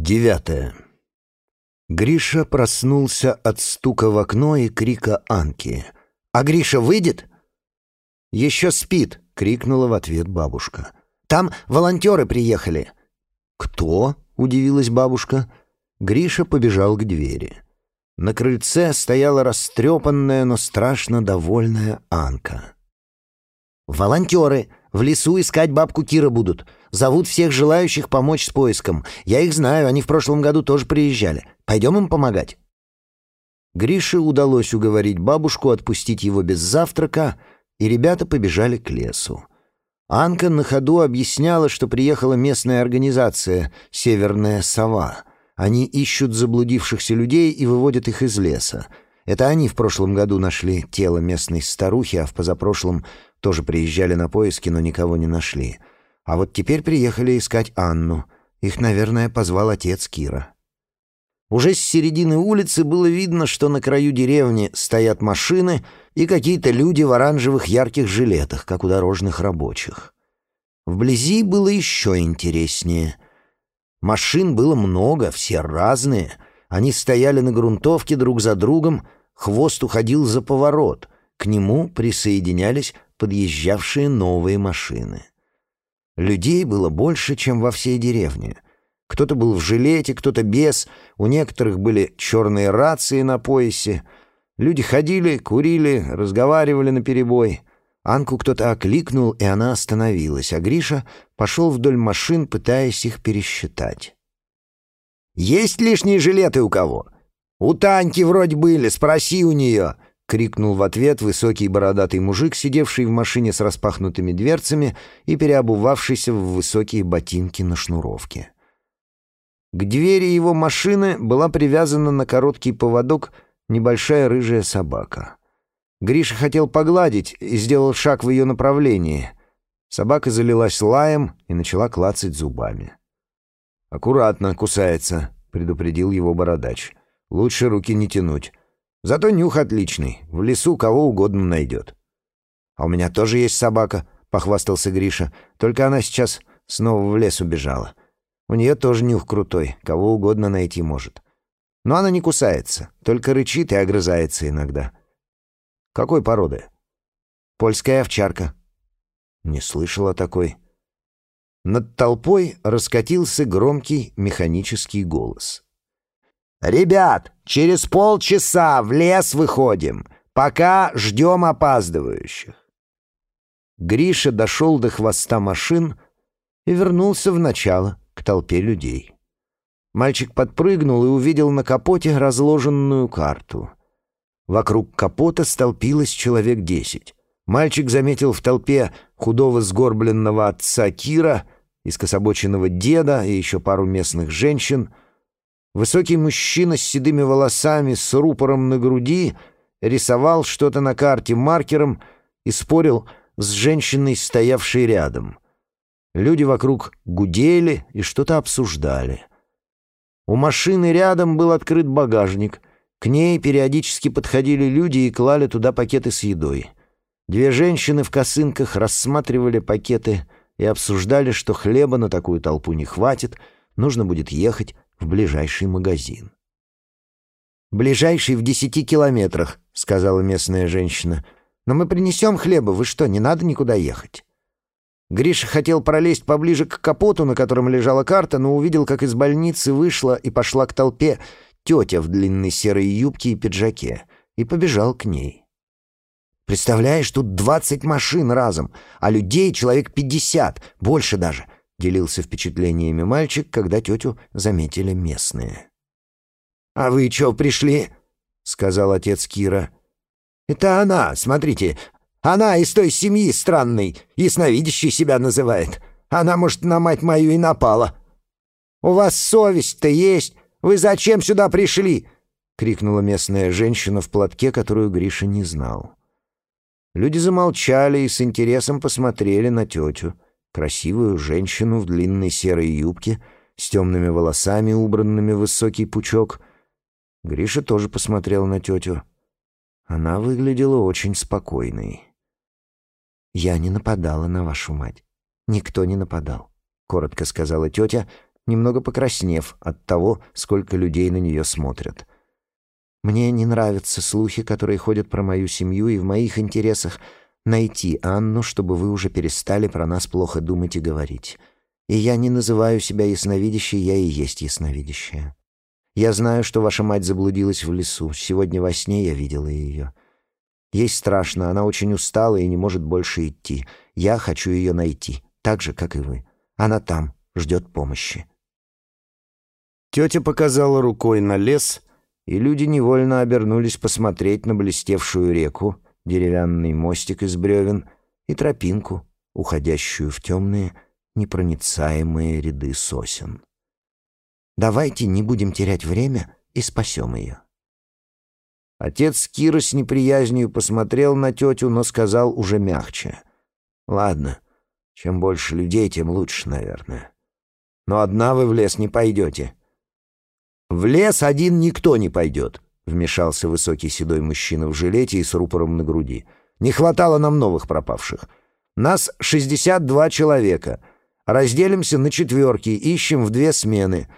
Девятое. Гриша проснулся от стука в окно и крика Анки. «А Гриша выйдет?» «Еще спит!» — крикнула в ответ бабушка. «Там волонтеры приехали!» «Кто?» — удивилась бабушка. Гриша побежал к двери. На крыльце стояла растрепанная, но страшно довольная Анка. «Волонтеры! В лесу искать бабку Кира будут. Зовут всех желающих помочь с поиском. Я их знаю, они в прошлом году тоже приезжали. Пойдем им помогать». Грише удалось уговорить бабушку отпустить его без завтрака, и ребята побежали к лесу. Анка на ходу объясняла, что приехала местная организация «Северная сова». Они ищут заблудившихся людей и выводят их из леса. Это они в прошлом году нашли тело местной старухи, а в позапрошлом тоже приезжали на поиски, но никого не нашли. А вот теперь приехали искать Анну. Их, наверное, позвал отец Кира. Уже с середины улицы было видно, что на краю деревни стоят машины и какие-то люди в оранжевых ярких жилетах, как у дорожных рабочих. Вблизи было еще интереснее. Машин было много, все разные. Они стояли на грунтовке друг за другом, хвост уходил за поворот. К нему присоединялись подъезжавшие новые машины. Людей было больше, чем во всей деревне. Кто-то был в жилете, кто-то без, у некоторых были черные рации на поясе. Люди ходили, курили, разговаривали наперебой. Анку кто-то окликнул, и она остановилась, а Гриша пошел вдоль машин, пытаясь их пересчитать. «Есть лишние жилеты у кого?» «У Таньки вроде были, спроси у нее», — крикнул в ответ высокий бородатый мужик, сидевший в машине с распахнутыми дверцами и переобувавшийся в высокие ботинки на шнуровке. К двери его машины была привязана на короткий поводок небольшая рыжая собака. Гриша хотел погладить и сделал шаг в ее направлении. Собака залилась лаем и начала клацать зубами. «Аккуратно кусается», — предупредил его бородач. «Лучше руки не тянуть. Зато нюх отличный, в лесу кого угодно найдет. «А у меня тоже есть собака», — похвастался Гриша, «только она сейчас снова в лес убежала. У нее тоже нюх крутой, кого угодно найти может. Но она не кусается, только рычит и огрызается иногда». «Какой породы?» «Польская овчарка». «Не слышал о такой». Над толпой раскатился громкий механический голос — «Ребят, через полчаса в лес выходим, пока ждем опаздывающих». Гриша дошел до хвоста машин и вернулся в начало, к толпе людей. Мальчик подпрыгнул и увидел на капоте разложенную карту. Вокруг капота столпилось человек десять. Мальчик заметил в толпе худого сгорбленного отца Кира, искособоченного деда и еще пару местных женщин — Высокий мужчина с седыми волосами, с рупором на груди, рисовал что-то на карте маркером и спорил с женщиной, стоявшей рядом. Люди вокруг гудели и что-то обсуждали. У машины рядом был открыт багажник. К ней периодически подходили люди и клали туда пакеты с едой. Две женщины в косынках рассматривали пакеты и обсуждали, что хлеба на такую толпу не хватит, нужно будет ехать в ближайший магазин. «Ближайший в десяти километрах», — сказала местная женщина. «Но мы принесем хлеба, вы что, не надо никуда ехать?» Гриша хотел пролезть поближе к капоту, на котором лежала карта, но увидел, как из больницы вышла и пошла к толпе тетя в длинной серой юбке и пиджаке, и побежал к ней. «Представляешь, тут двадцать машин разом, а людей человек пятьдесят, больше даже. — делился впечатлениями мальчик, когда тетю заметили местные. «А вы чё пришли?» — сказал отец Кира. «Это она, смотрите. Она из той семьи странной, ясновидящей себя называет. Она, может, на мать мою и напала. У вас совесть-то есть? Вы зачем сюда пришли?» — крикнула местная женщина в платке, которую Гриша не знал. Люди замолчали и с интересом посмотрели на тетю красивую женщину в длинной серой юбке с темными волосами, убранными в высокий пучок. Гриша тоже посмотрел на тетю. Она выглядела очень спокойной. «Я не нападала на вашу мать. Никто не нападал», — коротко сказала тетя, немного покраснев от того, сколько людей на нее смотрят. «Мне не нравятся слухи, которые ходят про мою семью, и в моих интересах найти Анну, чтобы вы уже перестали про нас плохо думать и говорить. И я не называю себя ясновидящей, я и есть ясновидящая. Я знаю, что ваша мать заблудилась в лесу. Сегодня во сне я видела ее. Ей страшно, она очень устала и не может больше идти. Я хочу ее найти, так же, как и вы. Она там, ждет помощи. Тетя показала рукой на лес, и люди невольно обернулись посмотреть на блестевшую реку, деревянный мостик из бревен и тропинку, уходящую в темные, непроницаемые ряды сосен. «Давайте не будем терять время и спасем ее». Отец Кира с неприязнью посмотрел на тетю, но сказал уже мягче. «Ладно, чем больше людей, тем лучше, наверное. Но одна вы в лес не пойдете». «В лес один никто не пойдет», — вмешался высокий седой мужчина в жилете и с рупором на груди. «Не хватало нам новых пропавших. Нас 62 человека. Разделимся на четверки, ищем в две смены».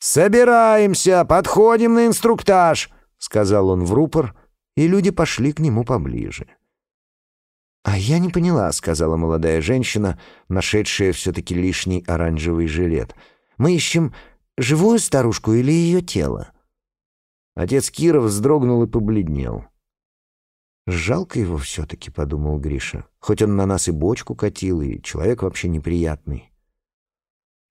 «Собираемся, подходим на инструктаж», — сказал он в рупор, и люди пошли к нему поближе. «А я не поняла», — сказала молодая женщина, нашедшая все-таки лишний оранжевый жилет. «Мы ищем живую старушку или ее тело?» Отец Кира вздрогнул и побледнел. «Жалко его все-таки», — подумал Гриша. «Хоть он на нас и бочку катил, и человек вообще неприятный».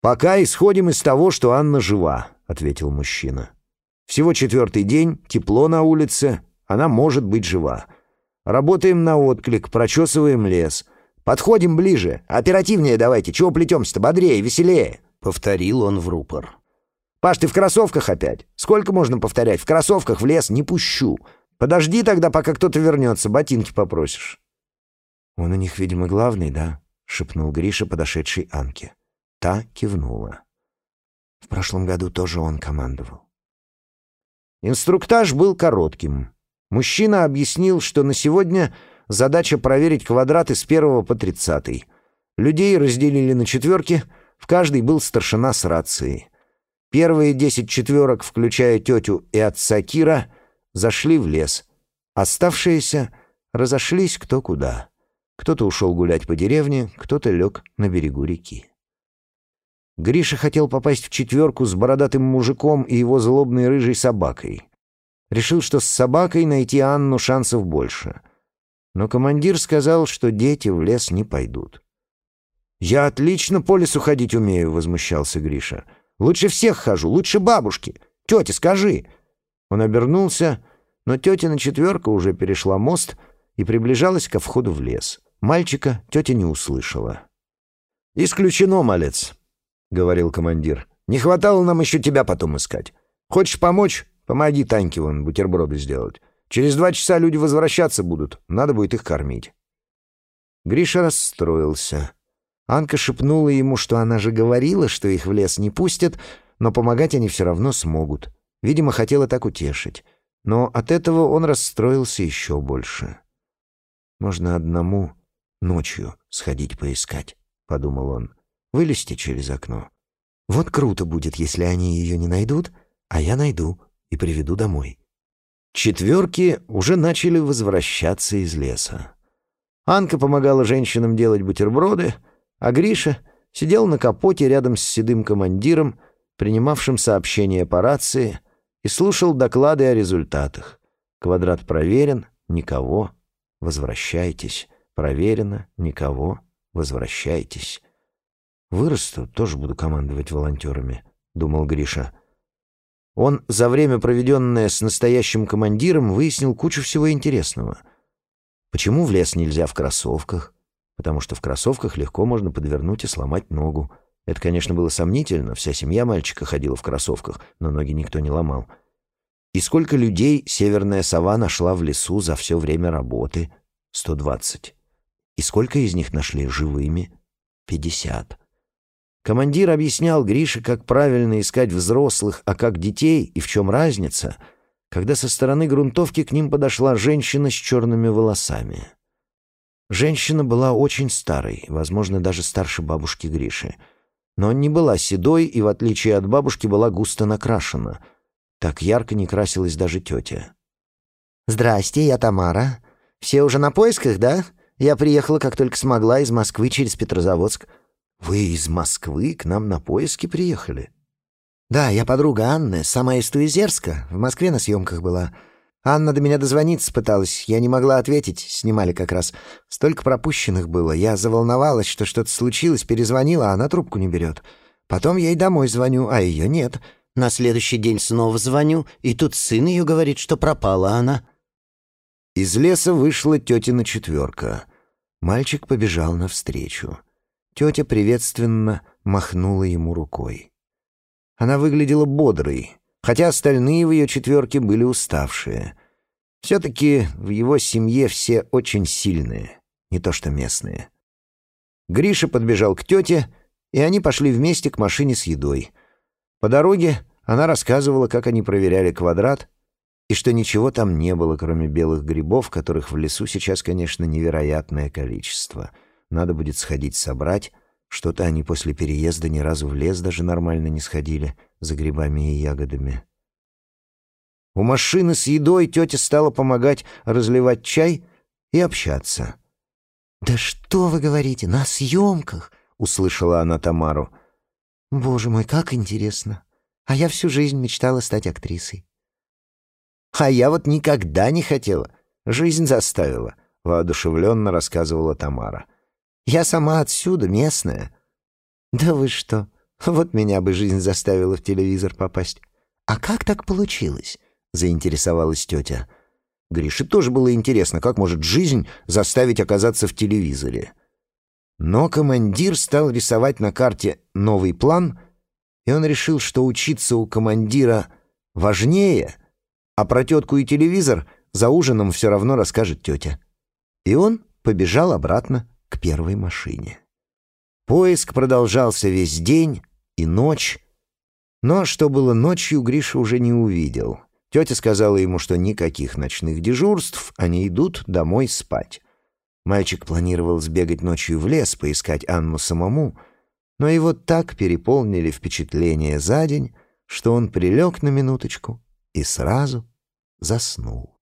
«Пока исходим из того, что Анна жива», — ответил мужчина. Всего четвертый день, тепло на улице, она может быть жива. Работаем на отклик, прочесываем лес. Подходим ближе. Оперативнее давайте. Чего плетемся-то? Бодрее, веселее. Повторил он в рупор. Паш, ты в кроссовках опять? Сколько можно повторять? В кроссовках в лес не пущу. Подожди тогда, пока кто-то вернется, ботинки попросишь. Он у них, видимо, главный, да? Шепнул Гриша, подошедший Анке. Та кивнула. В прошлом году тоже он командовал. Инструктаж был коротким. Мужчина объяснил, что на сегодня задача проверить квадраты с первого по тридцатый. Людей разделили на четверки, в каждой был старшина с рацией. Первые десять четверок, включая тетю и отца Кира, зашли в лес. Оставшиеся разошлись кто куда. Кто-то ушел гулять по деревне, кто-то лег на берегу реки. Гриша хотел попасть в четверку с бородатым мужиком и его злобной рыжей собакой. Решил, что с собакой найти Анну шансов больше. Но командир сказал, что дети в лес не пойдут. «Я отлично по лесу ходить умею», — возмущался Гриша. «Лучше всех хожу, лучше бабушки. Тетя, скажи». Он обернулся, но тетя на четверку уже перешла мост и приближалась ко входу в лес. Мальчика тетя не услышала. «Исключено, малец. — говорил командир. «Не хватало нам еще тебя потом искать. Хочешь помочь? Помоги Таньке вон бутерброды сделать. Через два часа люди возвращаться будут. Надо будет их кормить». Гриша расстроился. Анка шепнула ему, что она же говорила, что их в лес не пустят, но помогать они все равно смогут. Видимо, хотела так утешить. Но от этого он расстроился еще больше. «Можно одному ночью сходить поискать», — подумал он вылезти через окно. Вот круто будет, если они ее не найдут, а я найду и приведу домой. Четверки уже начали возвращаться из леса. Анка помогала женщинам делать бутерброды, а Гриша сидел на капоте рядом с седым командиром, принимавшим сообщения по рации, и слушал доклады о результатах. Квадрат проверен, никого, возвращайтесь. Проверено, никого, возвращайтесь. «Вырасту, тоже буду командовать волонтерами», — думал Гриша. Он за время, проведенное с настоящим командиром, выяснил кучу всего интересного. Почему в лес нельзя в кроссовках? Потому что в кроссовках легко можно подвернуть и сломать ногу. Это, конечно, было сомнительно, вся семья мальчика ходила в кроссовках, но ноги никто не ломал. И сколько людей северная сова нашла в лесу за все время работы? 120. И сколько из них нашли живыми? 50. Командир объяснял Грише, как правильно искать взрослых, а как детей и в чем разница, когда со стороны грунтовки к ним подошла женщина с черными волосами. Женщина была очень старой, возможно, даже старше бабушки Гриши. но не была седой и, в отличие от бабушки, была густо накрашена. Так ярко не красилась даже тетя. «Здрасте, я Тамара. Все уже на поисках, да? Я приехала, как только смогла, из Москвы через Петрозаводск». «Вы из Москвы к нам на поиски приехали?» «Да, я подруга Анны, сама из Туизерска. В Москве на съемках была. Анна до меня дозвониться пыталась. Я не могла ответить. Снимали как раз. Столько пропущенных было. Я заволновалась, что что-то случилось, перезвонила, а она трубку не берет. Потом ей домой звоню, а ее нет. На следующий день снова звоню, и тут сын ее говорит, что пропала она». Из леса вышла тетина четверка. Мальчик побежал навстречу. Тетя приветственно махнула ему рукой. Она выглядела бодрой, хотя остальные в ее четверке были уставшие. Все-таки в его семье все очень сильные, не то что местные. Гриша подбежал к тете, и они пошли вместе к машине с едой. По дороге она рассказывала, как они проверяли квадрат, и что ничего там не было, кроме белых грибов, которых в лесу сейчас, конечно, невероятное количество. Надо будет сходить собрать, что-то они после переезда ни разу в лес даже нормально не сходили за грибами и ягодами. У машины с едой тетя стала помогать разливать чай и общаться. «Да что вы говорите, на съемках?» — услышала она Тамару. «Боже мой, как интересно! А я всю жизнь мечтала стать актрисой». «А я вот никогда не хотела. Жизнь заставила», — воодушевленно рассказывала Тамара. Я сама отсюда, местная». «Да вы что? Вот меня бы жизнь заставила в телевизор попасть». «А как так получилось?» — заинтересовалась тетя. Грише тоже было интересно, как может жизнь заставить оказаться в телевизоре. Но командир стал рисовать на карте новый план, и он решил, что учиться у командира важнее, а про тетку и телевизор за ужином все равно расскажет тетя. И он побежал обратно к первой машине. Поиск продолжался весь день и ночь, но что было ночью, Гриша уже не увидел. Тетя сказала ему, что никаких ночных дежурств, они идут домой спать. Мальчик планировал сбегать ночью в лес, поискать Анну самому, но его так переполнили впечатления за день, что он прилег на минуточку и сразу заснул.